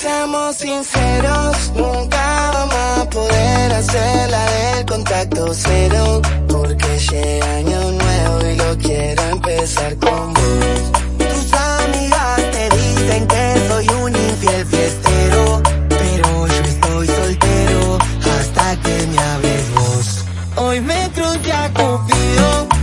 seamos sinceros, nunca vamos a poder hacer la del contacto cero. Porque este año nuevo y lo quiero empezar con vos. Tus amigas te dicen que soy un infiel fiestero. Pero yo estoy soltero hasta que me hables vos. Hoy me crucé a Cupido.